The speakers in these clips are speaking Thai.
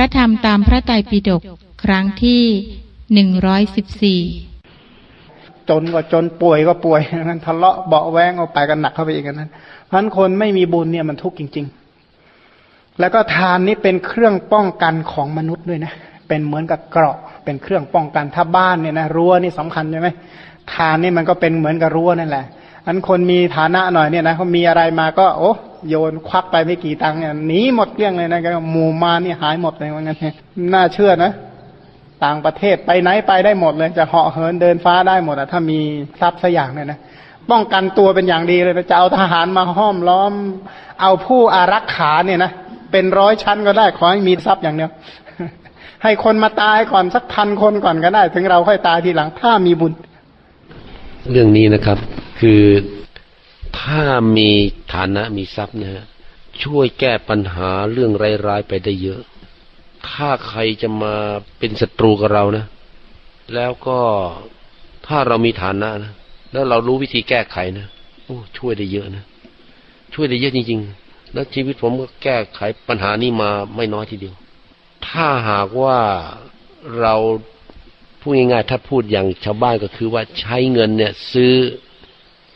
ระธรรมตามพระไตรปิฎกครั้งที่หนึ่งร้อยสิบสี่จนก็จนป่วยก็ป่วยนั้นทะเลาะเบาแวงเอาไปกันหนักเข้าไปอีกนั้นเพราะนั้นคนไม่มีบุญเนี่ยมันทุกข์จริง ๆ แล้วก็ทานนี้เป็นเครื่องป้องกันของมนุษย์ด้วยนะเป็นเหมือนกับเกราะ เป็นเครื่องป้องกันถ้าบ้านเนี่ยนะรั้วนี่สำคัญใช่ไหมทานนี่มันก็เป็นเหมือนกับรั้วนั่นแหละอันคนมีฐานะหน่อยเนี่ยนะเขามีอะไรมาก็ โอ้ โยนควักไปไม่กี่ตังค์เนี่ยหนีหมดเกลี้ยงเลยนะก็หมู่มานี่หายหมดเลยว่างั้นน่าเชื่อนะต่างประเทศไปไหนไปได้หมดเลยจะเหาะเหินเดินฟ้าได้หมดอะถ้ามีทรัพย์สักอย่างเนี่ยนะป้องกันตัวเป็นอย่างดีเลยนะจะเอาทหารมาห้อมล้อม เอาผู้อารักขาเนี่ยนะเป็นร้อยชั้นก็ได้ขอให้มีทรัพย์อย่างเดียวให้คนมาตายก่อนสักพันคนก่อนก็ได้ ถึงเราค่อยตายทีหลังถ้ามีบุญ เรื่องนี้นะครับ คือถ้ามี ฐานะมีทรัพย์นะฮะช่วยแก้ปัญหาเรื่องร้ายๆไปได้เยอะ ถ้าใครจะมาเป็นศัตรูกับเรานะ แล้วก็ถ้าเรามีฐานะนะ แล้วเรารู้วิธีแก้ไขนะ โอ้ ช่วยได้เยอะนะ ช่วยได้เยอะจริง ๆ แล้วชีวิตผมก็แก้ไขปัญหานี้มาไม่น้อยทีเดียว ถ้าหากว่าเราพูดง่ายๆ ถ้าพูดอย่างชาวบ้านก็คือว่าใช้เงินเนี่ย ซื้อ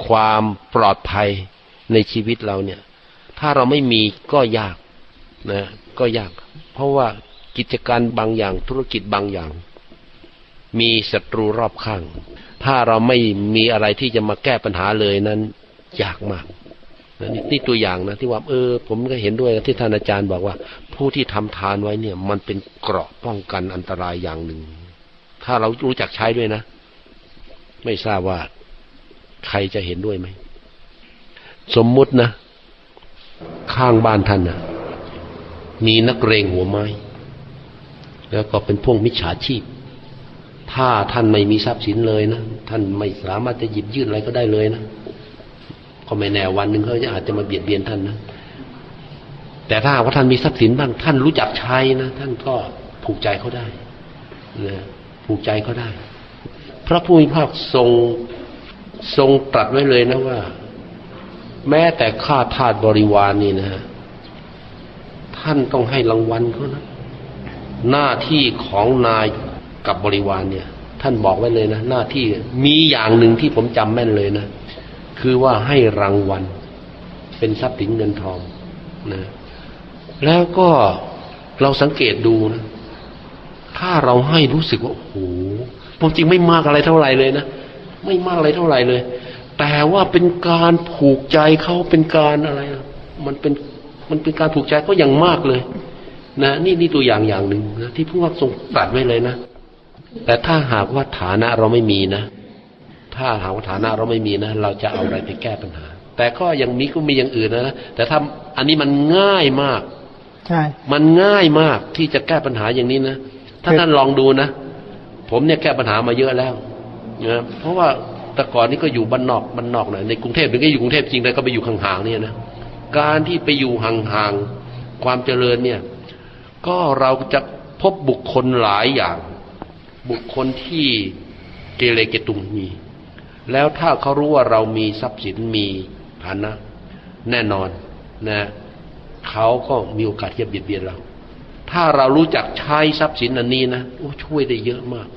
ความปลอดภัย ในชีวิตเราเนี่ย ถ้าเราไม่มีก็ยากนะ ก็ยาก เพราะว่ากิจการบางอย่างธุรกิจบางอย่าง มีศัตรูรอบข้าง ถ้าเราไม่มีอะไรที่จะมาแก้ปัญหาเลยนั้นยากมากนนนี่ตัวอย่างนะที่ว่าเออ ผมก็เห็นด้วยที่ท่านอาจารย์บอกว่า ผู้ที่ทำทานไว้เนี่ย มันเป็นเกราะป้องกันอันตรายอย่างหนึ่ง ถ้าเรารู้จักใช้ด้วยนะ ไม่ทราบว่าใครจะเห็นด้วยไหม สมมุตินะ ข้างบ้านท่านนะมีนักเรงหัวไม้ แล้วก็เป็นพวกมิจฉาชีพ ถ้าท่านไม่มีทรัพย์สินเลยนะ ท่านไม่สามารถจะหยิบยื่นอะไรก็ได้เลยนะก็ไม่แน่วันหนึ่งเขาจะอาจจะมาเบียดเบียนท่านนะแต่ถ้าว่าท่านมีทรัพย์สินบ้าง ท่านรู้จักใช้นะท่านก็ผูกใจเขาได้นะผูกใจเขาได้ พระผู้มีพระทรงทรงตรัสไว้เลยนะว่า แม้แต่ข้าทาสบริวารนนี่นะท่านต้องให้รางวัลเขานะ หน้าที่ของนายกับบริวารเนี่ย ท่านบอกไว้เลยนะ หน้าที่มีอย่างหนึ่งที่ผมจำแม่นเลยนะ คือว่าให้รางวัล เป็นทรัพย์สินเงินทองนะ แล้วก็เราสังเกตดูนะ ถ้าเราให้รู้สึกว่าโอ้โหผมจริงไม่มากอะไรเท่าไหร่เลยนะ ไม่มากอะไรเท่าไหร่เลย แต่ว่าเป็นการผูกใจเขาเป็นการอะไร มันเป็นมันเป็นการผูกใจเขาอย่างมากเลย นะ นี่นี่ตัวอย่างอย่างหนึ่งนะที่ผู้ว่าทรงตรัสไว้เลยนะแต่ถ้าหากว่าฐานะเราไม่มีนะถ้าหากว่าฐานะเราไม่มีนะเราจะเอาอะไรไปแก้ปัญหา แต่ก็ยังมีก็มีอย่างอื่นนะ แต่ถ้าอันนี้มันง่ายมากใช่มันง่ายมากที่จะแก้ปัญหาอย่างนี้นะถ้าท่านลองดูนะผมเนี่ยแก้ปัญหามาเยอะแล้วนะเพราะว่า แต่ก่อนนี้ก็อยู่บ้านนอกบ้านนอกหน่อยในกรุงเทพหรือก็อยู่กรุงเทพจริงเลยก็ไปอยู่ห่างๆเนี่ยนะการที่ไปอยู่ห่างๆความเจริญเนี่ย ก็เราจะพบบุคคลหลายอย่าง บุคคลที่เกเรเกตุงมี แล้วถ้าเขารู้ว่าเรามีทรัพย์สินมีฐานะ แน่นอนนะเขาก็มีโอกาสที่จะเบียดเบียนเรา ถ้าเรารู้จักใช้ทรัพย์สินอันนี้นะโอ้ช่วยได้เยอะมาก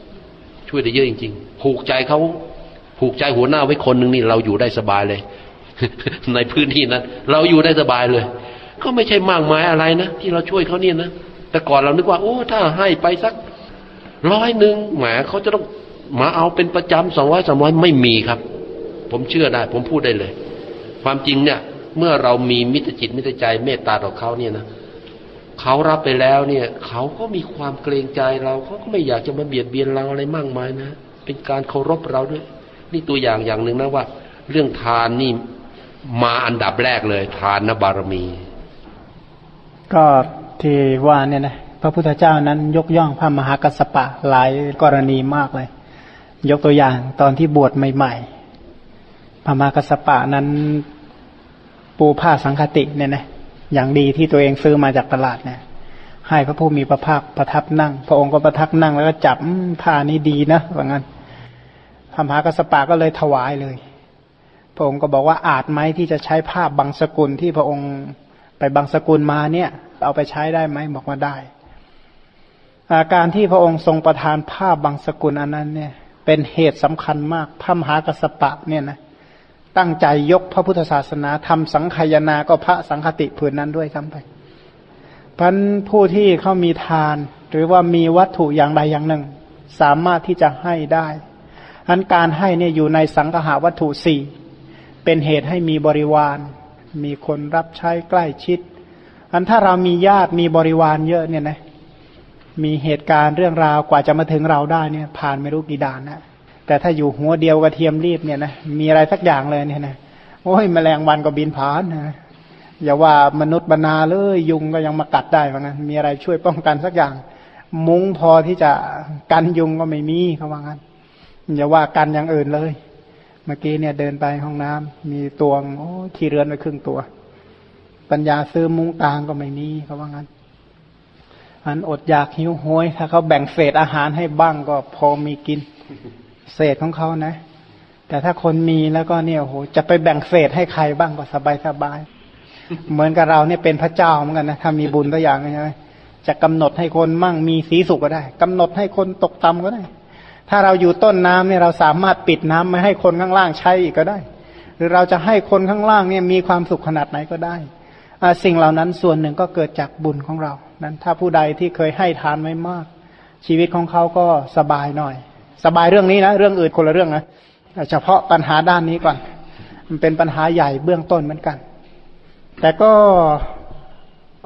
ช่วยได้เยอะจริงๆผูกใจเขา ผูกใจหัวหน้าไว้คนหนึ่งนี่เราอยู่ได้สบายเลย ในพื้นที่นั้น เราอยู่ได้สบายเลย ก็ไม่ใช่มากมายอะไรนะที่เราช่วยเขาเนี่ยนะแต่ก่อนเรานึกว่า โอ้ ถ้าให้ไปสักร้อยหนึ่งแหมเขาจะต้องมาเอาเป็นประจำสองร้อยสามร้อยไม่มีครับ ผมเชื่อได้ ผมพูดได้เลย ความจริงเนี่ย เมื่อเรามีมิตรจิตมิตรใจเมตตาต่อเขาเนี่ยนะเขารับไปแล้วเนี่ย เขาก็มีความเกรงใจเราเขาก็ไม่อยากจะมาเบียดเบียนเราอะไรมากมายนะ เป็นการเคารพเราด้วย นี่ตัวอย่างอย่างหนึ่งนะว่า เรื่องทานนี่มาอันดับแรกเลย ทานนบารมี ก็ที่ว่าเนี่ยนะพระพุทธเจ้านั้นยกย่องพระมหากัสปะหลายกรณีมากเลย ยกตัวอย่างตอนที่บวชใหม่ๆพระมหากัสปะนั้นปูผ้าสังคติเนี่ยนะอย่างดีที่ตัวเองซื้อมาจากตลาดเนี่ยให้พระผู้มีพระภาคประทับนั่ง พระองค์ก็ประทับนั่งแล้วก็จับผ้านี้ดีนะว่างั้น พระมหากสปะก็เลยถวายเลย พระองค์ก็บอกว่าอาจไหมที่จะใช้ผ้าบางสกุลที่พระองค์ไปบางสกุลมาเนี่ย เอาไปใช้ได้ไหมบอกว่าได้อาการที่พระองค์ทรงประทานผ้าบางสกุลอันนั้นเนี่ย เป็นเหตุสำคัญมากพระมหากสปะเนี่ยนะตั้งใจยกพระพุทธศาสนาทำสังขยาก็พระสังคติผืนนั้นด้วยทั้งไปพันผู้ที่เขามีทาน หรือว่ามีวัตถุอย่างใดอย่างหนึ่ง สามารถที่จะให้ได้ อันการให้เนี่ยอยู่ในสังหาวัตถุสี่เป็นเหตุให้มีบริวาร มีคนรับใช้ใกล้ชิดอันถ้าเรามีญาติมีบริวารเยอะเนี่ยนะมีเหตุการณ์เรื่องราวกว่าจะมาถึงเราได้เนี่ย ผ่านไม่รู้กี่ด่านนะแต่ถ้าอยู่หัวเดียวกระเทียมรีบเนี่ยนะมีอะไรสักอย่างเลยเนี่ยนะโอ้ยมแมลงวันก็บินผ่านนะอย่าว่ามนุษย์บรรณาเลยยุงก็ยังมากัดได้เหมือนกันมีอะไรช่วยป้องกันสักอย่าง มุ้งพอที่จะกันยุงก็ไม่มีเขาว่างั้น อย่าว่ากันอย่างอื่นเลย เมื่อกี้เนี่ยเดินไปห้องน้ำมีตวงโอ้ที่เรือนไปครึ่งตัว ปัญญาซื้อมุ้งกลางก็ไม่มีเขาว่างั้นอันอดอยากหิวโหยถ้าเขาแบ่งเศษอาหารให้บ้างก็พอมีกิน เศษของเขานะ แต่ถ้าคนมีแล้วก็เนี่ยโหจะไปแบ่งเศษให้ใครบ้างก็สบายสบายเหมือนกับเราเนี่ยเป็นพระเจ้าเหมือนกันนะถ้ามีบุญตัวอย่างใช่ไหมจะกำหนดให้คนมั่งมีสีสุขก็ได้กำหนดให้คนตกต่ำก็ได้ ถ้าเราอยู่ต้นน้ำเนี่ยเราสามารถปิดน้ำไม่ให้คนข้างล่างใช้อีกก็ได้ หรือเราจะให้คนข้างล่างเนี่ยมีความสุขขนาดไหนก็ได้ สิ่งเหล่านั้นส่วนหนึ่งก็เกิดจากบุญของเรา นั้นถ้าผู้ใดที่เคยให้ทานไว้มาก ชีวิตของเขาก็สบายหน่อย สบายเรื่องนี้นะ เรื่องอื่นคนละเรื่องนะเฉพาะปัญหาด้านนี้ก่อน มันเป็นปัญหาใหญ่เบื้องต้นเหมือนกัน แต่ก็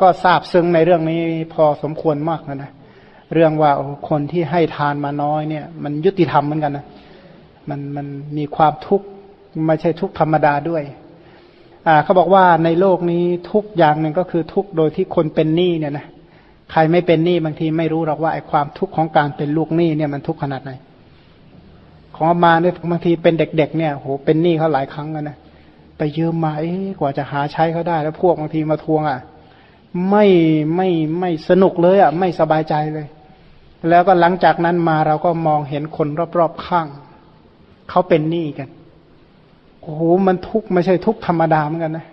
ก็ทราบซึ้งในเรื่องนี้พอสมควรมากนะนะ เรื่องว่าคนที่ให้ทานมาน้อยเนี่ย มันยุติธรรมเหมือนกันนะมันมันมีความทุกข์ไม่ใช่ทุกข์ธรรมดาด้วยอ่าเขาบอกว่าในโลกนี้ทุกอย่างหนึ่งก็คือทุกโดยที่คนเป็นหนี้เนี่ยนะใครไม่เป็นหนี้บางทีไม่รู้หรอกว่าไอ้ความทุกข์ของการเป็นลูกหนี้เนี่ยมันทุกข์ขนาดไหนของมาเนี่ยบางทีเป็นเด็ก ๆ เนี่ยโหเป็นหนี้เขาหลายครั้งกันนะไปยืมมาเอ๊กว่าจะหาใช้เขาได้ แล้วพวกบางทีมาทวงอะ ไม่ไม่ไม่สนุกเลยอะ ไม่สบายใจเลย แล้วก็หลังจากนั้นมาเราก็มองเห็นคนรอบๆข้าง เขาเป็นหนี้กันโอ้โหมันทุกข์ไม่ใช่ทุกข์ธรรมดาเหมือนกันนะ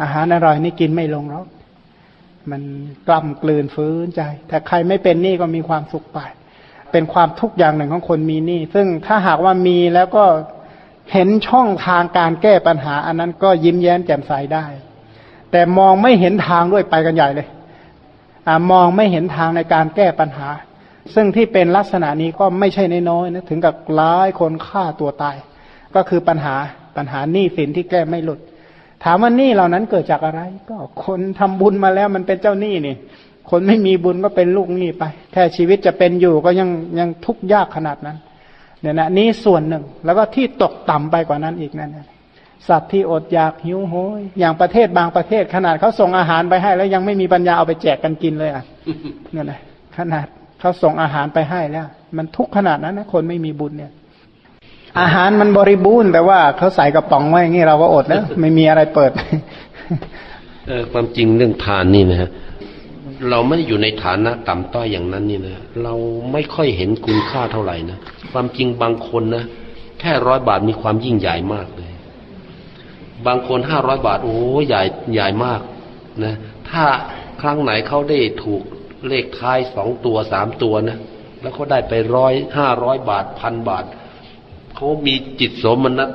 อาหารอร่อยนี่กินไม่ลงหรอกมันกล่ำกลืนฟื้นใจ แต่ใครไม่เป็นนี่ก็มีความสุขไป เป็นความทุกข์อย่างหนึ่งของคนมีนี่ซึ่งถ้าหากว่ามีแล้วก็เห็นช่องทางการแก้ปัญหา อันนั้นก็ยิ้มแย้มแจ่มใสได้ แต่มองไม่เห็นทางด้วยไปกันใหญ่เลย มองไม่เห็นทางในการแก้ปัญหา ซึ่งที่เป็นลักษณะนี้ก็ไม่ใช่น้อยๆนะถึงกับร้ายคนฆ่าตัวตาย ก็คือปัญหาปัญหาหนี้สินที่แก้ไม่หลุด ถามว่าหนี้เหล่านั้นเกิดจากอะไร ก็คนทำบุญมาแล้วมันเป็นเจ้าหนี้นี่ คนไม่มีบุญก็เป็นลูกหนี้ไป แค่ชีวิตจะเป็นอยู่ก็ยังยังทุกข์ยากขนาดนั้นเนี่ยนะนี้ส่วนหนึ่งแล้วก็ที่ตกต่ำไปกว่านั้นอีกนั่น สัตว์ที่อดอยากหิวโหยอย่างประเทศบางประเทศ ขนาดเขาส่งอาหารไปให้ แล้วยังไม่มีปัญญาเอาไปแจกกันกินเลยอะนั่นแหละขนาดเขาส่งอาหารไปให้แล้ว มันทุกข์ขนาดนั้นนะคนไม่มีบุญเนี่ย อาหารมันบริบูรณ์แต่ว่าเขาใส่กระป๋องไว้อย่างนี้เราก็อดแล้วไม่มีอะไรเปิดเออความจริงเรื่องทานนี่นะฮะเราไม่ได้อยู่ในฐานะต่ำต้อยอย่างนั้นนี่นะเราไม่ค่อยเห็นคุณค่าเท่าไหร่นะความจริงบางคนนะแค่ร้อยบาทมีความยิ่งใหญ่มากเลย บางคนห้าร้อยบาท โอ้ใหญ่ใหญ่มากนะถ้าครั้งไหนเขาได้ถูกเลขท้ายสองตัวสามตัวนะแล้วเขาได้ไปร้อยห้าร้อยบาทพันบาทเขามีจิตสมนัต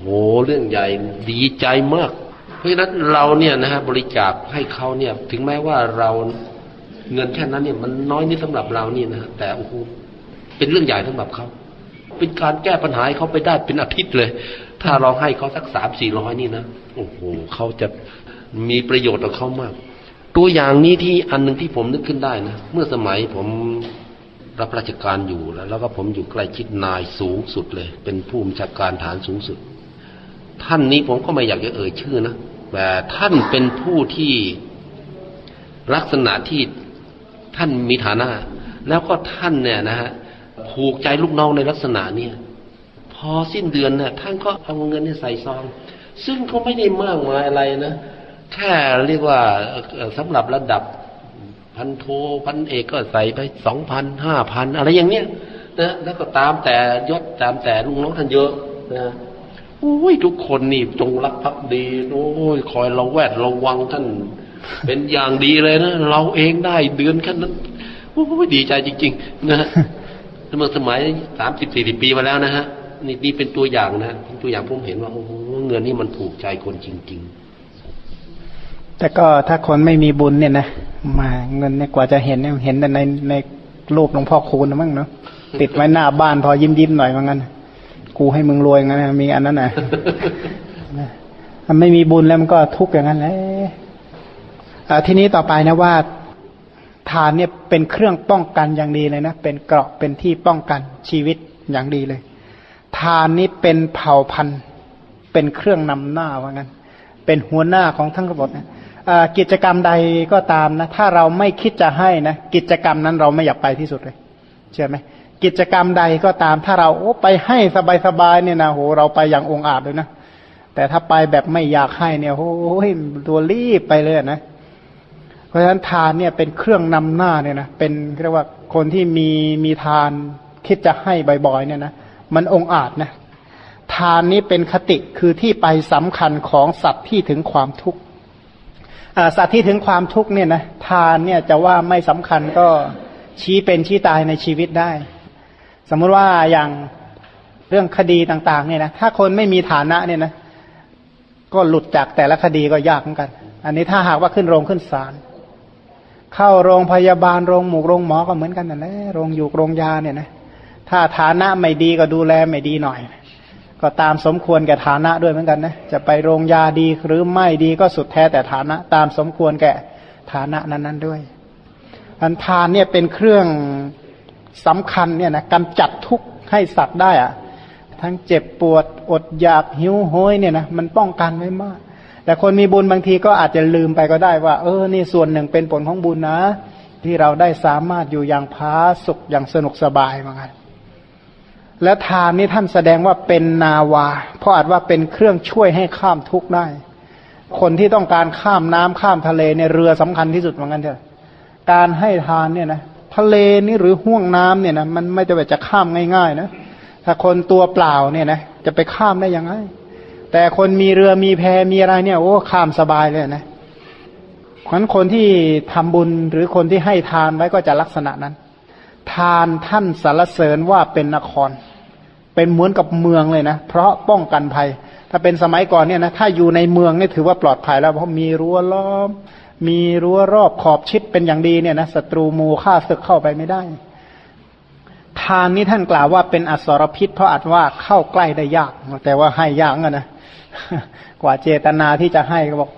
โหเรื่องใหญ่ดีใจมาก เพราะฉะนั้นเราเนี่ยนะฮะบริจาคให้เขาเนี่ย ถึงแม้ว่าเราเงินแค่นั้นเนี่ย มันน้อยนิดสำหรับเรานี่นะแต่โอ้โหเป็นเรื่องใหญ่สำหรับเขาเป็นการแก้ปัญหาเขาไปได้เป็นอาทิตย์เลย ถ้าเราให้เขาสักสามสี่ร้อยนี่นะโอ้โหเขาจะมีประโยชน์กับเขามาก ตัวอย่างนี้ที่อันหนึ่งที่ผมนึกขึ้นได้นะเมื่อสมัยผมรับราชการอยู่แล้ว แล้วก็ผมอยู่ใกล้ชิดนายสูงสุดเลย เป็นผู้บัญชาการฐานสูงสุด ท่านนี้ผมก็ไม่อยากจะเอ่ยชื่อนะแต่ท่านเป็นผู้ที่ลักษณะที่ท่านมีฐานะ แล้วก็ท่านเนี่ยนะฮะผูกใจลูกน้องในลักษณะเนี่ย พอสิ้นเดือนนี่ยท่านก็เอาเงินใส่ซอง ซึ่งก็ไม่ได้มากมายอะไรนะแค่เรียกว่าสำหรับระดับพันโทพันเอกก็ใส่ไปสองพันห้าพันอะไรอย่างเนี้ยนะแล้วก็ตามแต่ยศตามแต่ลุงน้องท่านเยอะนะโอ้ยทุกคนนี่จงรักภักดีโอ้ยคอยเราแวดระวังท่าน เป็นอย่างดีเลยนะเราเองได้เดือนแค่นั้นโอ้ยดีใจจริง ๆ นะฮะเมื่อสมัยสามสิบสี่สิบปีมาแล้วนะฮะ นี่นี่เป็นตัวอย่างนะเป็นตัวอย่างผมเห็นว่าโอ้โหเงินนี่มันถูกใจคนจริง ๆ แต่ก็ถ้าคนไม่มีบุญเนี่ยนะมาเงินเนี่ยกว่าจะเห็นเนี่ยเห็นแต่ในในรูปหลวงพ่อคูณนมั้งเนาะติดไว้หน้าบ้านพอยิ้มยิ้มหน่อยว่างั้นกูให้มึงรวยงั้นนะมีอันนั้นนะมันไม่มีบุญแล้วมันก็ทุกข์อย่างนั้นแหละทีนี้ต่อไปนะว่าทานเนี่ยเป็นเครื่องป้องกันอย่างดีเลยนะ เป็นเกราะเป็นที่ป้องกันชีวิตอย่างดีเลย ทานนี้เป็นเผ่าพันธุ์ เป็นเครื่องนำหน้าว่างั้น เป็นหัวหน้าของทั้งระบบนะกิจกรรมใดก็ตามนะ ถ้าเราไม่คิดจะให้นะ กิจกรรมนั้นเราไม่อยากไปที่สุดเลย เชื่อไหมกิจกรรมใดก็ตาม ถ้าเราโอ้ไปให้สบายๆเนี่ยนะโหเราไปอย่างองอาจเลยนะแต่ถ้าไปแบบไม่อยากให้เนี่ยโอ้ยตัวรีบไปเลยนะเพราะฉะนั้นทานเนี่ยเป็นเครื่องนำหน้าเนี่ยนะเป็นเรียกว่าคนที่มีมีทานคิดจะให้บ่อยๆเนี่ยนะ มันองอาจนะทานนี้เป็นคติคือที่ไปสำคัญของสัตว์ที่ถึงความทุกข์สัตว์ที่ถึงความทุกข์เนี่ยนะทานเนี่ยจะว่าไม่สำคัญก็ชี้เป็นชี้ตายในชีวิตได้ สมมุติว่าอย่างเรื่องคดีต่างๆเนี่ยนะถ้าคนไม่มีฐานะเนี่ยนะก็หลุดจากแต่ละคดีก็ยากเหมือนกัน อันนี้ถ้าหากว่าขึ้นโรงขึ้นศาลเข้าโรงพยาบาลโรงหมูโรงหมอก็เหมือนกันนั่นแหละโรงอยู่โรงยาเนี่ยนะ ถ้าฐานะไม่ดีก็ดูแลไม่ดีหน่อย ก็ตามสมควรแก่ฐานะด้วยเหมือนกันนะจะไปโรงยาดีหรือไม่ดีก็สุดแท้แต่ฐานะ ตามสมควรแก่ฐานะนั้นๆด้วยอันทานเนี่ยเป็นเครื่องสำคัญเนี่ยนะกำจัดทุกข์ให้สัตว์ได้อะทั้งเจ็บปวดอดอยากหิวโหยเนี่ยนะมันป้องกันไว้มาก แต่คนมีบุญบางทีก็อาจจะลืมไปก็ได้ว่า เออนี่ส่วนหนึ่งเป็นผลของบุญนะ ที่เราได้สามารถอยู่อย่างพาสุขอย่างสนุกสบายเหมือนกัน และทานนี้ท่านแสดงว่าเป็นนาวา เพราะอาจว่าเป็นเครื่องช่วยให้ข้ามทุกข์ได้ คนที่ต้องการข้ามน้ำข้ามทะเลในเรือสำคัญที่สุดเหมือนกันเถอะการให้ทานเนี่ยนะทะเลนี่หรือห่วงน้ำเนี่ยนะมันไม่จะแบบจะข้ามง่าย ๆ นะ ถ้าคนตัวเปล่าเนี่ยนะจะไปข้ามได้ยังไง แต่คนมีเรือมีแพมีอะไรเนี่ยโอ้ข้ามสบายเลยนะเพราะคนที่ทำบุญหรือคนที่ให้ทานไว้ก็จะลักษณะนั้น ทานท่านสรรเสริญว่าเป็นนคร เป็นเหมือนกับเมืองเลยนะ เพราะป้องกันภัย ถ้าเป็นสมัยก่อนเนี่ยนะถ้าอยู่ในเมืองนี่ถือว่าปลอดภัยแล้วเพราะมีรั้วล้อม มีรั้วรอบขอบชิดเป็นอย่างดีเนี่ยนะศัตรูมูฆ่าศึกเข้าไปไม่ได้ ทานนี้ท่านกล่าวว่าเป็นอสรพิษ เพราะอาจว่าเข้าใกล้ได้ยาก แต่ว่าให้ยากอะนะกว่าเจตนาที่จะให้ก็บอก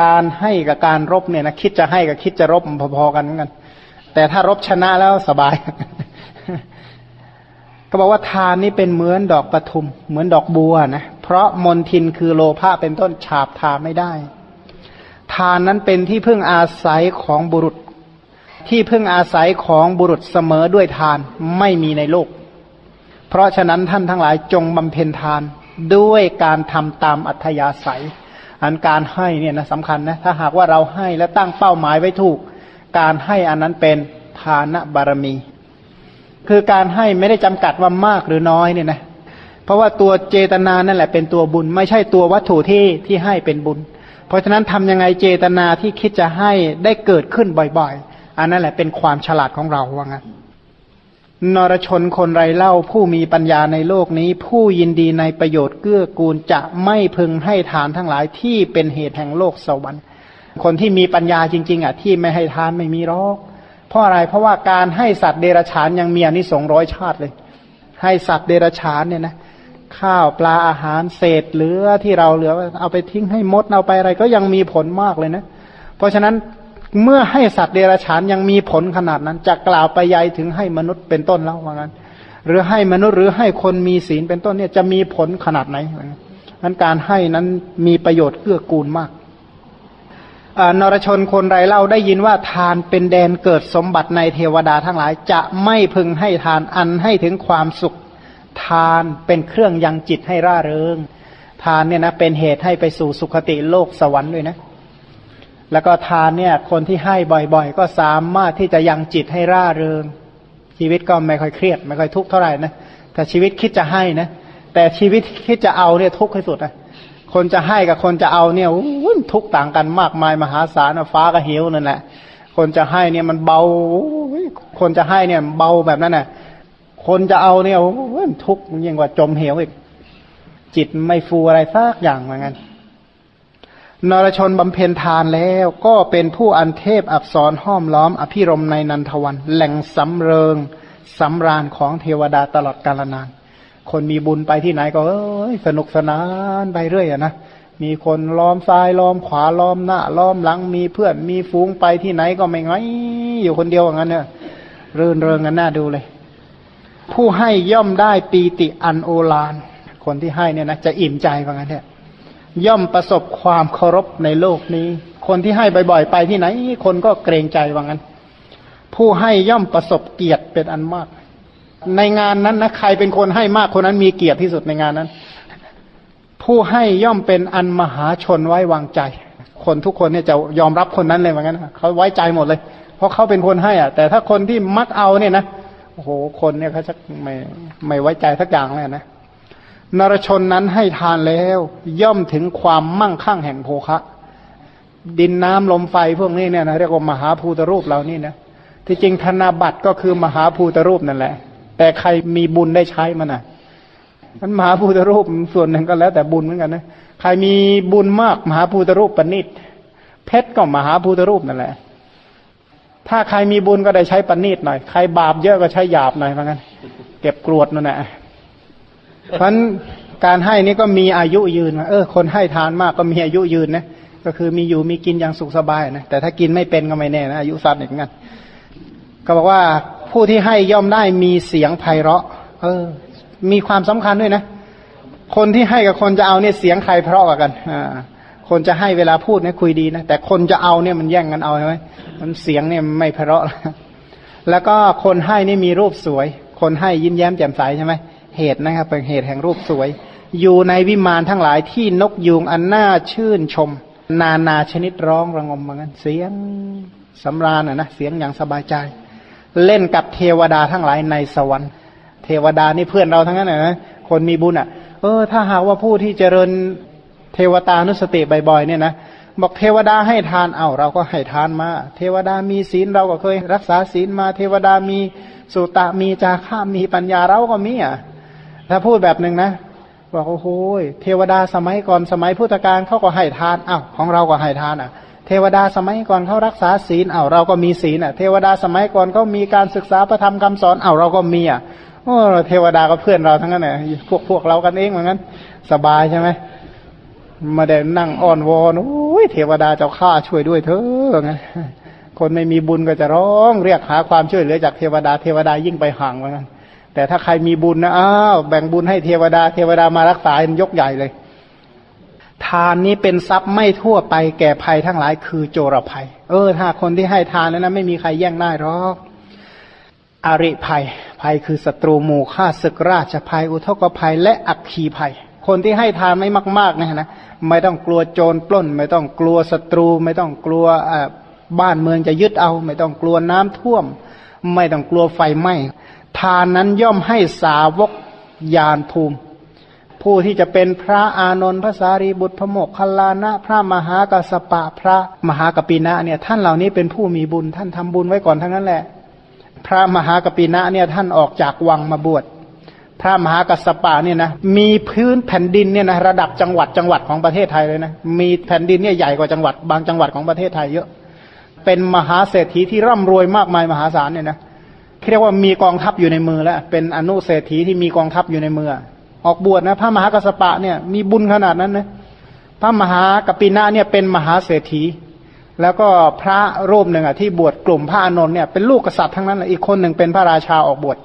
การให้กับการรบเนี่ยนะคิดจะให้กับคิดจะรบพอๆกันเหมือนกัน แต่ถ้ารบชนะแล้วสบาย ก็บอกว่าทานนี้เป็นเหมือนดอกประทุม เหมือนดอกบัวนะเพราะมนทินคือโลภะเป็นต้นฉาบทาไม่ได้ ทานนั้นเป็นที่พึ่งอาศัยของบุรุษ ที่พึ่งอาศัยของบุรุษเสมอด้วยทานไม่มีในโลก เพราะฉะนั้นท่านทั้งหลายจงบำเพ็ญทานด้วยการทำตามอัธยาศัย อันการให้เนี่ยนะสำคัญนะถ้าหากว่าเราให้และตั้งเป้าหมายไว้ถูก การให้อันนั้นเป็นทานบารมี คือการให้ไม่ได้จำกัดว่ามากหรือน้อยเนี่ยนะเพราะว่าตัวเจตนานั่นแหละเป็นตัวบุญ ไม่ใช่ตัววัตถุที่ที่ให้เป็นบุญ เพราะฉะนั้นทำยังไงเจตนาที่คิดจะให้ได้เกิดขึ้นบ่อยๆ อันนั้นแหละเป็นความฉลาดของเราว่างั้นนรชนคนไรเล่าผู้มีปัญญาในโลกนี้ ผู้ยินดีในประโยชน์เกื้อกูลจะไม่พึงให้ทานทั้งหลายที่เป็นเหตุแห่งโลกสวรรค์ คนที่มีปัญญาจริง ๆอะที่ไม่ให้ทานไม่มีหรอก เพราะอะไรเพราะว่าการให้สัตว์เดรัจฉานยังมีอนิสงส์ร้อยชาติเลย ให้สัตว์เดรัจฉานเนี่ยนะข้าวปลาอาหารเศษเหลือที่เราเหลือเอาไปทิ้งให้มดเอาไปอะไรก็ยังมีผลมากเลยนะ เพราะฉะนั้นเมื่อให้สัตว์เดรัจฉานยังมีผลขนาดนั้นจะกล่าวไปยัยถึงให้มนุษย์เป็นต้นแล้วว่างั้น หรือให้มนุษย์หรือให้คนมีศีลเป็นต้นเนี่ยจะมีผลขนาดไหนนั้นการให้นั้นมีประโยชน์เกื้อกูลมาก นรชนคนไรเล่าได้ยินว่าทานเป็นแดนเกิดสมบัติในเทวดาทั้งหลาย จะไม่พึงให้ทานอันให้ถึงความสุข ทานเป็นเครื่องยังจิตให้ร่าเริง ทานเนี่ยนะเป็นเหตุให้ไปสู่สุคติโลกสวรรค์ด้วยนะ แล้วก็ทานเนี่ยคนที่ให้บ่อยๆ ก็สามารถที่จะยังจิตให้ร่าเริง ชีวิตก็ไม่ค่อยเครียด ไม่ค่อยทุกข์เท่าไหร่นะแต่ชีวิตคิดจะให้นะแต่ชีวิตคิดจะเอาเนี่ยทุกข์ที่สุดนะ คนจะให้กับคนจะเอาเนี่ยทุกต่างกันมากมายมหาศาลฟ้าก็หิวนั่นแหละ คนจะให้เนี่ยมันเบา คนจะให้เนี่ยเบาแบบนั้นน่ะ คนจะเอาเนี่ยทุกยิ่งกว่าจมเหวอีก จิตไม่ฟูอะไรสักอย่างเหมือนกันนรชนบำเพ็ญทานแล้วก็เป็นผู้อันเทพอับสรห้อมล้อม อภิรมในนันทวัน แหล่งสำเริงสำราญของเทวดาตลอดกาลนาน คนมีบุญไปที่ไหนก็เอ้ยสนุกสนานไปเรื่อยอะนะมีคนล้อมซ้ายล้อมขวาล้อมหน้าล้อมหลังมีเพื่อนมีฟูงไปที่ไหนก็ไม่ไงอยู่คนเดียวอย่างนั้นเนี่ยรื่นเริงกันน่าดูเลย ผู้ให้ย่อมได้ปีติอันโอฬารคนที่ให้เนี่ยนะจะอิ่มใจว่างั้นเนี่ยย่อมประสบความเคารพในโลกนี้ คนที่ให้บ่อยๆ ไปที่ไหน คนก็เกรงใจว่างั้น ผู้ให้ย่อมประสบเกียรติเป็นอันมาก ในงานนั้นนะใครเป็นคนให้มากคนนั้นมีเกียรติที่สุดในงานนั้น ผู้ให้ย่อมเป็นอันมหาชนไว้วางใจ คนทุกคนเนี่ยจะยอมรับคนนั้นเลยว่างั้นเขาไว้ใจหมดเลย เพราะเขาเป็นคนให้อะ แต่ถ้าคนที่มักเอาเนี่ยนะโอ้โหคนเนี่ยเขาจะไม่ไม่ไว้ใจสักอย่างเลยนะนรชนนั้นให้ทานแล้ว ย่อมถึงความมั่งคั่งแห่งโภคะ ดินน้ำลมไฟพวกนี้เนี่ยนะเรียกว่ามหาภูตรูปเรานี่นะที่จริงธนาบัตรก็คือมหาภูตรูปนั่นแหละ แต่ใครมีบุญได้ใช้มันอะมันมหาภูตรูปส่วนหนึ่งก็แล้วแต่บุญเหมือนกันนะใครมีบุญมากมหาภูตรูปปณิตเพชรก็มหาภูตรูปนั่นแหละ ถ้าใครมีบุญก็ได้ใช้ปณิตหน่อย ใครบาปเยอะก็ใช้หยาบหน่อยเหมือนกันเก็บกรวดนั่นแหละเพราะการให้นี่ก็มีอายุยืนเออคนให้ทานมากก็มีอายุยืนนะก็คือมีอยู่มีกินอย่างสุขสบายนะแต่ถ้ากินไม่เป็นก็ไม่แน่นะอายุสั้นอีกงั้นก็บอกว่า ผู้ที่ให้ย่อมได้มีเสียงไพเราะ เออ มีความสำคัญด้วยนะ คนที่ให้กับคนจะเอาเนี่ยเสียงใครเพราะกว่ากันอ่าคนจะให้เวลาพูดเนี่ยคุยดีนะ แต่คนจะเอาเนี่ยมันแย่งกันเอาใช่ไหมมันเสียงเนี่ยไม่ไพเราะ แล้วก็คนให้นี่มีรูปสวย คนให้ยิ้มแย้มแจ่มใสใช่ไหมเหตุนะครับ เป็นเหตุแห่งรูปสวย อยู่ในวิมานทั้งหลายที่นกยูงอันน่าชื่นชม นานาชนิดร้องระงมเหมือนกันเสียงสำราญอะนะเสียงอย่างสบายใจ เล่นกับเทวดาทั้งหลายในสวรรค์ เทวดานี่เพื่อนเราทั้งนั้นนะคนมีบุญอะ เออ ถ้าหากว่าผู้ที่เจริญเทวตานุสติบ่อยๆเนี่ยนะบอกเทวดาให้ทานเอาเราก็ให้ทานมา เทวดามีศีลเราก็เคยรักษาศีลมา เทวดามีสุตะมีจาข้ามีปัญญาเราก็มีอะถ้าพูดแบบหนึ่งนะบอกโอ้โหเทวดาสมัยก่อนสมัยพุทธกาลเขาก็ให้ทานอ้าวของเราก็ให้ทานอะ ทวดาสมัยก่อนเขารักษาศีลเอ้าเราก็มีศีลอะ เทวดาสมัยก่อนเขามีการศึกษาประธรรมคำสอนเอ้าเราก็มีอะโอ้เทวดาก็เพื่อนเราทั้งนั้นแหละพวกพวกเรากันเองเหมือนกันสบายใช่ไหมมาเดินนั่งอ่อนวอนโอ้ยเทวดาเจ้าข้าช่วยด้วยเถอะงั้นคนไม่มีบุญก็จะร้อง เรียกหาความช่วยเหลือจากเทวดาเทวดายิ่งไปห่างเหมือนกันแต่ถ้าใครมีบุญนะอ้าวแบ่งบุญให้เทวดาเทวดามารักษายกใหญ่เลย ทานนี้เป็นทรัพย์ไม่ทั่วไปแก่ภัยทั้งหลายคือโจรภัย เออ ถ้าคนที่ให้ทานนั้นนะไม่มีใครแย่งได้หรอกอริภัย ภัยคือศัตรูหมู่ฆ่าศึกราชภัย อุทกภัย และอักคีภัย คนที่ให้ทานไม่มากๆนะนะไม่ต้องกลัวโจรปล้น ไม่ต้องกลัวศัตรู ไม่ต้องกลัวบ้านเมืองจะยึดเอา ไม่ต้องกลัวน้ำท่วม ไม่ต้องกลัวไฟไหม้ทานนั้นย่อมให้สาวกยานภูมิ ผู้ที่จะเป็นพระอานนท์พระสารีบุตรพระโมกขลานะ พระมหากัสปะพระมหากปินะเนี่ยท่านเหล่านี้เป็นผู้มีบุญท่านทำบุญไว้ก่อนทั้งนั้นแหละ พระมหากปินะเนี่ยท่านออกจากวังมาบวชพระมหากัสปะเนี่ยนะมีพื้นแผ่นดินเนี่ยนะระดับจังหวัดจังหวัดของประเทศไทยเลยนะมีแผ่นดินเนี่ยใหญ่กว่าจังหวัดบางจังหวัดของประเทศไทยเยอะ เป็นมหาเศรษฐีที่ร่ำรวยมากมายมหาศาลเนี่ยนะเรียกว่ามีกองทัพอยู่ในมือแล้วเป็นอนุเศรษฐีที่มีกองทัพอยู่ในมือ ออกบวชนะ พระมหากัสปะเนี่ยมีบุญขนาดนั้นนะพระมหากปินะเนี่ยเป็นมหาเศรษฐี แล้วก็พระรูปหนึ่งอะที่บวชกลุ่มพระอานนท์เนี่ยเป็นลูกกษัตริย์ทั้งนั้นอีกคนหนึ่งเป็นพระราชาออกบวช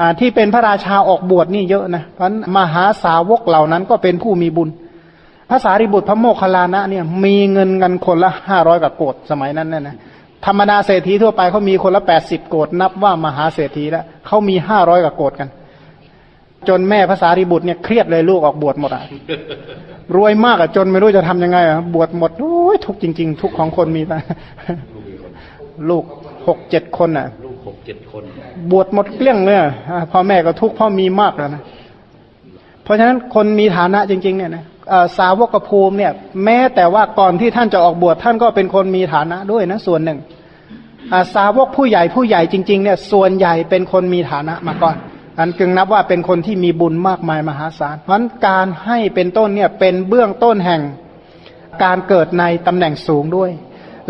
อ่าที่เป็นพระราชาออกบวชนี่เยอะนะเพราะมหาสาวกเหล่านั้นก็เป็นผู้มีบุญพระสารีบุตรพระโมคคัลลานะเนี่ยมีเงินกันคนละห้าร้อยกับโกดสมัยนั้นน่นะธรรมดาเศรษฐีทั่วไปเขามีคนละแปดสิบโกดนับว่ามหาเศรษฐีแล้วเขามีห้าร้อยกว่าโกดกัน จนแม่ภาษาริบุตรเนี่ยเครียดเลยลูกออกบวชหมดอะรวยมากอะจนไม่รู้จะทำยังไงอะบวชหมดโอ้ยทุกจริง ๆ ทุกของคนมีไปลูกหกเจ็ดคนอะลูกหกเจ็ดคน บวชหมดเกลี้ยงเลยพ่อแม่ก็ทุกพ่อมีมากแล้วนะเพราะฉะนั้นคนมีฐานะจริง ๆ เนี่ยนะสาวกภูมิเนี่ย แม้แต่ว่าก่อนที่ท่านจะออกบวชท่านก็เป็นคนมีฐานะด้วยนะส่วนหนึ่งสาวกผู้ใหญ่ผู้ใหญ่จริง ๆ เนี่ย ส่วนใหญ่เป็นคนมีฐานะมาก่อน อันจึงนับว่าเป็นคนที่มีบุญมากมายมหาศาลเพราะการให้เป็นต้นเนี่ยเป็นเบื้องต้นแห่งการเกิดในตำแหน่งสูงด้วย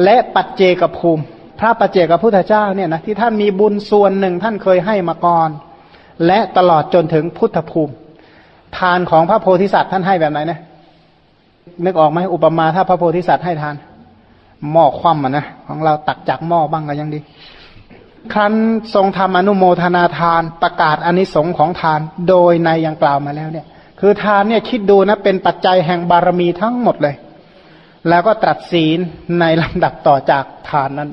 และปัจเจกภูมิ พระปัจเจกพุทธเจ้าเนี่ยนะที่ท่านมีบุญส่วนหนึ่งท่านเคยให้มาก่อน และตลอดจนถึงพุทธภูมิ ทานของพระโพธิสัตว์ท่านให้แบบไหนนะนึกออกไหมอุปมาถ้าพระโพธิสัตว์ให้ทานหม้อคว่ำอะนะของเราตักจากหม้อบ้างก็ยังดี ครั้นทรงทำอนุโมทนาทานประกาศอนิสงค์ของทาน โดยในยังกล่าวมาแล้วเนี่ย คือทานเนี่ยคิดดูนะเป็นปัจจัยแห่งบารมีทั้งหมดเลย แล้วก็ตรัสศีลในลำดับต่อจากทานนั้น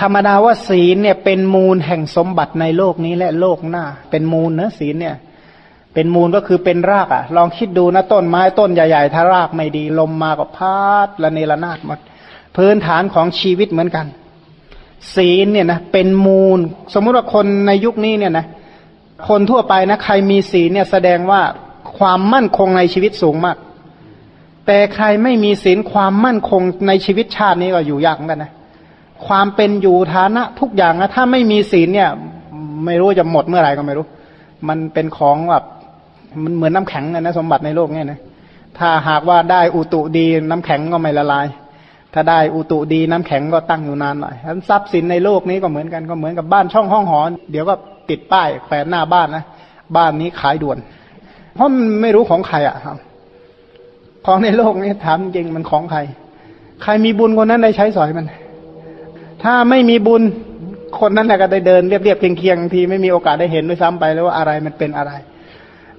ธรรมดาว่าศีลเนี่ยเป็นมูลแห่งสมบัติในโลกนี้และโลกหน้า เป็นมูลนะศีลเนี่ย เป็นมูลก็คือเป็นรากอะ่ะ ลองคิดดูนะต้นไม้ต้นใหญ่ๆถ้ารากไม่ดี ลมมาก็พัดละเนระนาดหมดพื้นฐานของชีวิตเหมือนกัน ศีลเนี่ยนะเป็นมูล สมมุติว่าคนในยุคนี้เนี่ยนะคนทั่วไปนะใครมีศีลเนี่ยแสดงว่าความมั่นคงในชีวิตสูงมาก แต่ใครไม่มีศีลความมั่นคงในชีวิตชาตินี้ก็อยู่ยากเหมือนกันนะความเป็นอยู่ฐานะทุกอย่างนะถ้าไม่มีศีลเนี่ย ไม่รู้จะหมดเมื่อไหร่ก็ไม่รู้ มันเป็นของแบบมันเหมือนน้าแข็งนะสมบัติในโลกเนี่ยนะถ้าหากว่าได้อุตุดีน้ำแข็งก็ไม่ละลาย ถ้าได้อุตุดีน้ำแข็งก็ตั้งอยู่นานหน่อยทั้นทรัพย์สินในโลกนี้ก็เหมือนกันก็เหมือนกับบ้านช่องห้องหอเดี๋ยวก็ติดป้ายแฝงหน้าบ้านนะบ้านนี้ขายด่วน เพราะมันไม่รู้ของใครอะครับของในโลกนี้ถามจริงมันของใคร ใครมีบุญคนนั้นได้ใช้สอยมัน ถ้าไม่มีบุญคนนั้นแหละก็ได้เดินเรียบๆเคียงๆทีไม่มีโอกาสได้เห็นด้วยซ้ำไปแล้วว่าอะไรมันเป็นอะไร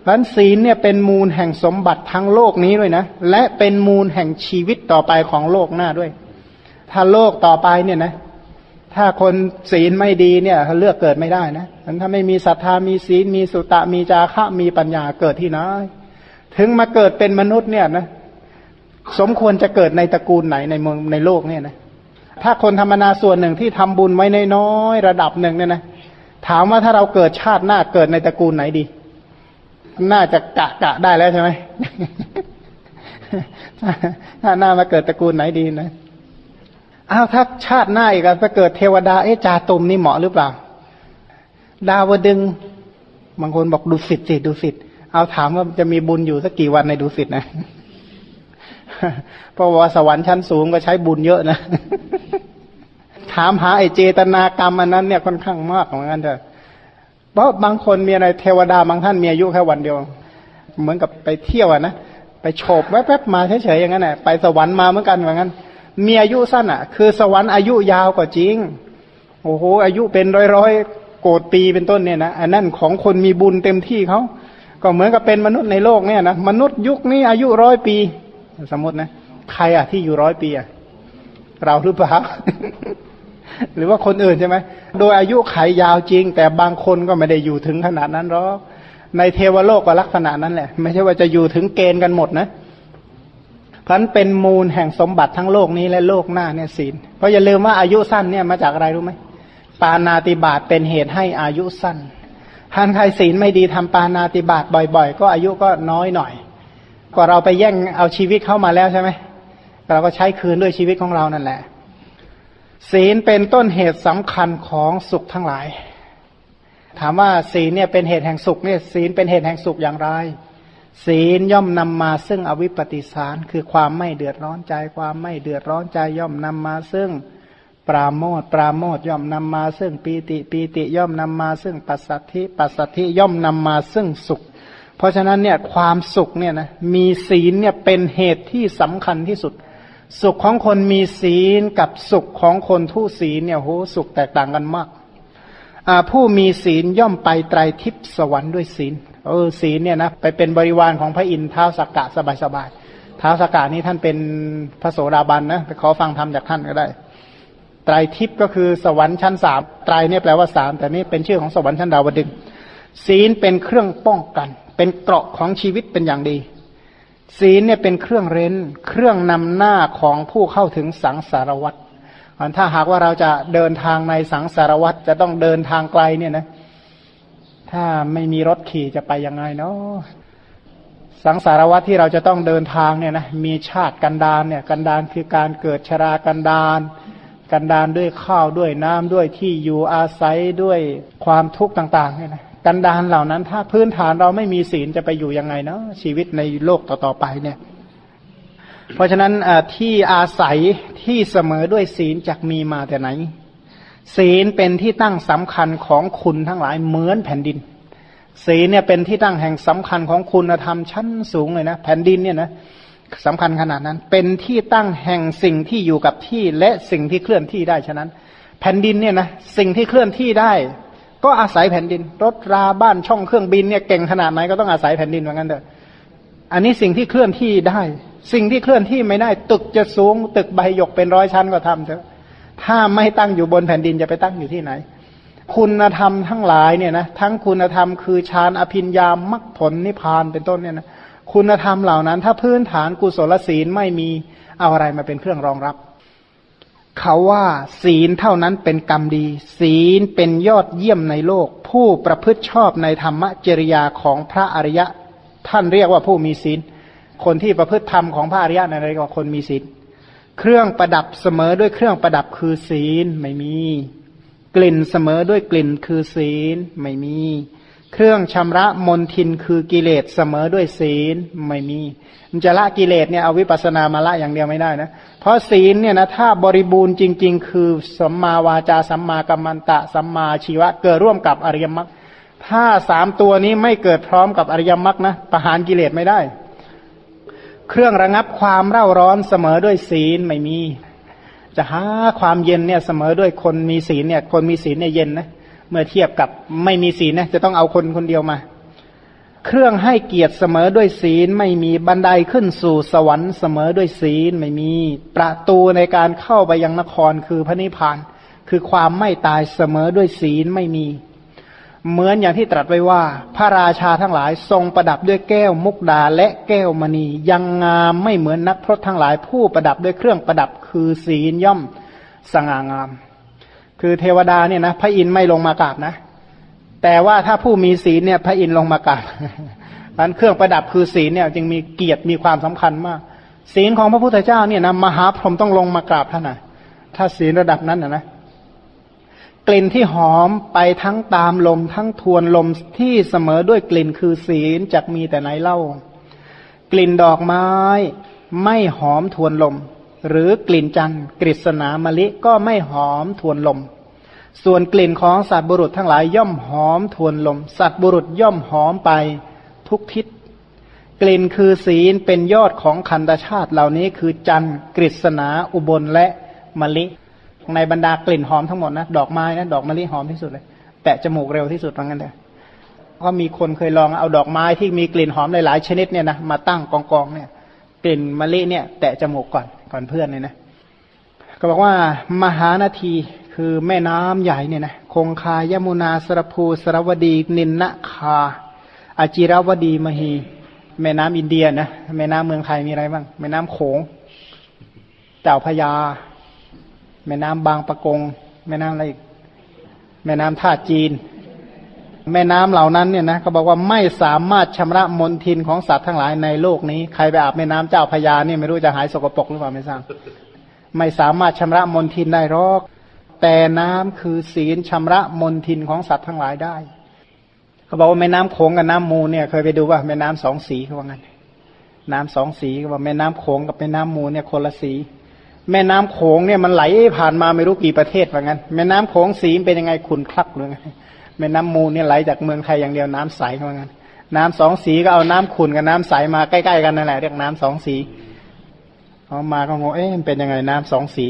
พันศีลเนี่ยเป็นมูลแห่งสมบัติทั้งโลกนี้ด้วยนะ และเป็นมูลแห่งชีวิตต่อไปของโลกหน้าด้วย ถ้าโลกต่อไปเนี่ยนะ ถ้าคนศีลไม่ดีเนี่ยเลือกเกิดไม่ได้นะถ้าไม่มีศรัทธามีศีลมีสุตะมีจาคะมีปัญญาเกิดที่ไหนถึงมาเกิดเป็นมนุษย์เนี่ยนะสมควรจะเกิดในตระกูลไหนในเมืองในโลกเนี่ยนะถ้าคนธรรมนาส่วนหนึ่งที่ทำบุญไว้ในน้อยระดับหนึ่งเนี่ยนะถามว่าถ้าเราเกิดชาติหน้าเกิดในตระกูลไหนดี น่าจะกะกะได้แล้วใช่ไหมถ้าหน้ามาเกิดตระกูลไหนดีนะอ้าวถ้าชาติหน้าอีกจะเกิดเทวดาเอ๊จาตุมนี่เหมาะหรือเปล่า ดาวดึง บางคนบอกดูสิทธิ์สิดูสิทธิ์เอาถามว่าจะมีบุญอยู่สักกี่วันในดูสิทธิ์นะเพราะว่าสวรรค์ชั้นสูงก็ใช้บุญเยอะนะ ถามหาไอเจตนากรรมอันนั้นเนี่ยค่อนข้างมากเหมือนกันเถอะ เพราะบางคนมีอะไรเทวดาบางท่านมีอายุแค่วันเดียว เหมือนกับไปเที่ยวอะนะไปโฉบแวบๆมาเฉยๆอย่างนั้นแหละไปสวรรค์มาเหมือนกันเหมือนกันมีอายุสั้นอะ คือสวรรค์อายุยาวกว่าจริง โอ้โหอายุเป็นร้อยๆโกดปีเป็นต้นเนี่ยนะอันนั้นของคนมีบุญเต็มที่เขาก็เหมือนกับเป็นมนุษย์ในโลกเนี่ยนะมนุษย์ยุคนี้อายุร้อยปี สมมตินะ ใครอะที่อยู่ร้อยปีอะเราหรือเปล่า หรือว่าคนอื่นใช่ไหม โดยอายุไขยยาวจริง แต่บางคนก็ไม่ได้อยู่ถึงขนาดนั้นหรอก ในเทวโลกก็ลักษณะนั้นแหละ ไม่ใช่ว่าจะอยู่ถึงเกณฑ์กันหมดนะพันเป็นมูลแห่งสมบัติทั้งโลกนี้และโลกหน้าเนี่ยศีล เพราะอย่าลืมว่าอายุสั้นเนี่ยมาจากอะไรรู้ไหม ปานาติบาตเป็นเหตุให้อายุสั้นท่านใครศีลไม่ดีทำปานาติบาตบ่อยๆ ก็อายุก็น้อยหน่อย กว่าเราไปแย่งเอาชีวิตเข้ามาแล้วใช่ไหม เราก็ใช้คืนด้วยชีวิตของเรานั่นแหละ ศีลเป็นต้นเหตุสำคัญของสุขทั้งหลาย ถามว่าศีลเนี่ยเป็นเหตุแห่งสุขเนี่ยศีลเป็นเหตุแห่งสุขอย่างไร ศีลย่อมนำมาซึ่งอวิปปิสาร คือความไม่เดือดร้อนใจ ความไม่เดือดร้อนใจย่อมนำมาซึ่งปราโมทปราโมทย่อมนำมาซึ่งปีติปีติย่อมนำมาซึ่งปัสสัทธิปัสสัทธิย่อมนำมาซึ่งสุข เพราะฉะนั้นเนี่ยความสุขเนี่ยนะมีศีลเนี่ยเป็นเหตุที่สำคัญที่สุด สุขของคนมีศีลกับสุขของคนทุศีลเนี่ยโหสุขแตกต่างกันมากผู้มีศีลย่อมไปไตรทิพย์สวรรค์ด้วยศีลเออศีลเนี่ยนะไปเป็นบริวารของพระอินทร์เท้าสักกะสบายๆเท้าสักกะนี้ท่านเป็นพระโสดาบันนะไปขอฟังธรรมจากท่านก็ได้ ไตรทิพย์ก็คือสวรรค์ชั้นสามไตรเนี่ยแปลว่าสามแต่นี่เป็นชื่อของสวรรค์ชั้นดาวดึงศีลเป็นเครื่องป้องกัน เป็นเกราะของชีวิตเป็นอย่างดี ศีลเนี่ยเป็นเครื่องเร้น เครื่องนำหน้าของผู้เข้าถึงสังสารวัตรถ้าหากว่าเราจะเดินทางในสังสารวัตรจะต้องเดินทางไกลเนี่ยนะ ถ้าไม่มีรถขี่จะไปยังไงเนาะสังสารวัตรที่เราจะต้องเดินทางเนี่ยนะมีชาติกันดานเนี่ย กันดานคือการเกิดชรากันดานกันดานด้วยข้าวด้วยน้ำด้วยที่อยู่อาศัยด้วยความทุกข์ต่างๆเนี่ยนะ กันดานเหล่านั้น ถ้าพื้นฐานเราไม่มีศีลจะไปอยู่ยังไงเนาะชีวิตในโลกต่อๆไปเนี่ย เพราะฉะนั้นที่อาศัยที่เสมอด้วยศีลจักมีมาแต่ไหน ศีลเป็นที่ตั้งสำคัญของคุณทั้งหลายเหมือนแผ่นดิน ศีลเนี่ยเป็นที่ตั้งแห่งสำคัญของคุณธรรมชั้นสูงเลยนะแผ่นดินเนี่ยนะสำคัญขนาดนั้น เป็นที่ตั้งแห่งสิ่งที่อยู่กับที่และสิ่งที่เคลื่อนที่ได้ฉะนั้น แผ่นดินเนี่ยนะสิ่งที่เคลื่อนที่ได้ ก็อาศัยแผ่นดิน รถราบ้านช่องเครื่องบินเนี่ยเก่งขนาดไหนก็ต้องอาศัยแผ่นดินเหมือนกันเถอะอันนี้สิ่งที่เคลื่อนที่ได้ สิ่งที่เคลื่อนที่ไม่ได้ตึกจะสูง ตึกใบหยกเป็นร้อยชั้นก็ทำเถอะถ้าไม่ตั้งอยู่บนแผ่นดินจะไปตั้งอยู่ที่ไหน คุณธรรมทั้งหลายเนี่ยนะทั้งคุณธรรมคือฌานอภิญญามรรคผลนิพพานเป็นต้นเนี่ยนะคุณธรรมเหล่านั้น ถ้าพื้นฐานกุศลศีลไม่มีเอาอะไรมาเป็นเครื่องรองรับ เขาว่าศีลเท่านั้นเป็นกรรมดี ศีลเป็นยอดเยี่ยมในโลก ผู้ประพฤติชอบในธรรมจริยาของพระอริยะ ท่านเรียกว่าผู้มีศีล คนที่ประพฤติธรรมของพระอริยะนั่นเรียกว่าคนมีศีล เครื่องประดับเสมอด้วยเครื่องประดับคือศีลไม่มี กลิ่นเสมอด้วยกลิ่นคือศีลไม่มี เครื่องชำระมนทินคือกิเลสเสมอด้วยศีลไม่มี มันจะละกิเลสเนี่ยเอาวิปัสนามาละอย่างเดียวไม่ได้นะ เพราะศีลเนี่ยนะถ้าบริบูรณ์จริง ๆ คือสัมมาวาจาสัมมากัมมันตะสัมมาชีวะเกิดร่วมกับอริยมรรคถ้าสามตัวนี้ไม่เกิดพร้อมกับอริยมรรคนะประหารกิเลสไม่ได้ เครื่องระงับความเร่าร้อนเสมอด้วยศีลไม่มี จะหาความเย็นเนี่ยเสมอด้วยคนมีศีลเนี่ย คนมีศีลเนี่ยเย็นนะ เมื่อเทียบกับไม่มีศีลนะจะต้องเอาคนคนเดียวมา เครื่องให้เกียรติเสมอด้วยศีลไม่มีบันไดขึ้นสู่สวรรค์เสมอด้วยศีลไม่มีประตูในการเข้าไปยังนครคือพระนิพพาน คือความไม่ตายเสมอด้วยศีลไม่มี เหมือนอย่างที่ตรัสไว้ว่า พระราชาทั้งหลายทรงประดับด้วยแก้วมุกดาและแก้วมณี ยังงามไม่เหมือนนักพรตทั้งหลายผู้ประดับด้วยเครื่องประดับคือศีลย่อมสง่างาม คือเทวดาเนี่ยนะพระอินทร์ไม่ลงมากราบนะ แต่ว่าถ้าผู้มีศีลเนี่ยพระอินทร์ลงมากราบอันเครื่องประดับคือศีลเนี่ยจึงมีเกียรติมีความสำคัญมาก ศีลของพระพุทธเจ้าเนี่ยนะมหาพรหมต้องลงมากราบท่านนะถ้าศีลระดับนั้นนะนะกลิ่นที่หอมไปทั้งตามลมทั้งทวนลมที่เสมอด้วยกลิ่นคือศีลจักมีแต่ไหนเล่า กลิ่นดอกไม้ไม่หอมทวนลม หรือกลิ่นจันทร์กฤษณามะลิก็ไม่หอมทวนลม ส่วนกลิ่นของสัตว์บุรุษทั้งหลายย่อมหอมทวนลม สัตว์บุรุษย่อมหอมไปทุกทิศ กลิ่นคือศีลเป็นยอดของคันตชาติเหล่านี้คือจันทร์กฤษณาอุบลและมะลิ ในบรรดากลิ่นหอมทั้งหมดนะดอกไม้นะดอกมะลิหอมที่สุดเลย แตะจมูกเร็วที่สุดว่างั้นเลยก็มีคนเคยลองเอาดอกไม้ที่มีกลิ่นหอมหลายๆชนิดเนี่ยนะมาตั้งกองกองเนี่ยกลิ่นมะลิเนี่ย แตะจมูกก่อน ก่อนเพื่อนเลยนะก็บอกว่ามหานาทีคือแม่น้ำใหญ่เนี่ยนะคงคายมุนาสรภูสรวดี นินนะคาอาจิรวดีมหี แม่น้ำอินเดียนะแม่น้ำเมืองไทยมีอะไรบ้าง แม่น้ำโขงเจ้าพยา แม่น้ำบางปะกง แม่น้ำอะไรอีก แม่น้ำท่าจีน แม่น้ำเหล่านั้นเนี่ยนะเขาบอกว่าไม่สามารถชำระมลทินของสัตว์ทั้งหลายในโลกนี้ ใครไปอาบแม่น้ำเจ้าพยาเนี่ยไม่รู้จะหายสกปรกหรือเปล่าไม่ทราบไม่สามารถชำระมลทินได้หรอก แต่น้ำคือศีลชำระมลทินของสัตว์ทั้งหลายได้ เขาบอกว่าแม่น้ำโขงกับน้ำมูเนี่ยเคยไปดูว่าแม่น้ำสองสีเขาว่างั้นน้ำสองสีเขาบอกแม่น้ำโขงกับแม่น้ำมูเนี่ยคนละสีแม่น้ำโขงเนี่ยมันไหลผ่านมาไม่รู้กี่ประเทศว่างั้น แม่น้ำโขงสีเป็นยังไงขุนคลักเลย แม่น้ำมูเนี่ยไหลจากเมืองไทยอย่างเดียวน้ำใสเขาว่างั้นน้ำสองสีก็เอาน้ำขุ่นกับน้ำใสมาใกล้ๆกันนั่นแหละเรียกน้ำสองสีเขามาก็งงเอ๊ะมันเป็นยังไงน้ำสองสี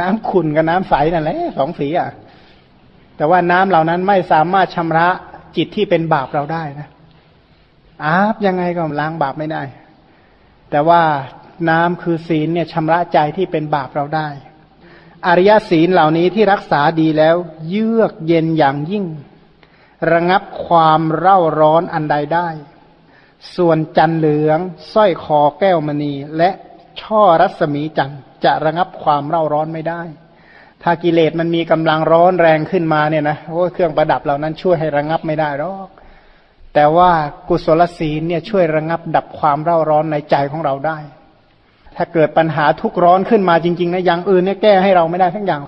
น้ำขุ่นกับน้ำใสนั่นแหละสองสีอะ แต่ว่าน้ำเหล่านั้นไม่สามารถชำระจิตที่เป็นบาปเราได้นะอาบยังไงก็ล้างบาปไม่ได้ แต่ว่าน้ำคือศีลเนี่ยชำระใจที่เป็นบาปเราได้ อริยศีลเหล่านี้ที่รักษาดีแล้ว เยือกเย็นอย่างยิ่ง ระงับความเร่าร้อนอันใดได้ ส่วนจันเหลืองสร้อยคอแก้วมณี และช่อรัศมีจันจะระงับความเร่าร้อนไม่ได้ ถ้ากิเลสมันมีกำลังร้อนแรงขึ้นมาเนี่ยนะโอ้เครื่องประดับเหล่านั้นช่วยให้ระงับไม่ได้หรอกแต่ว่ากุศลศีลเนี่ยช่วยระงับดับความเร่าร้อนในใจของเราได้ ถ้าเกิดปัญหาทุกข์ร้อนขึ้นมาจริงๆนะอย่างอื่นเนี่ยแก้ให้เราไม่ได้ทั้งอย่าง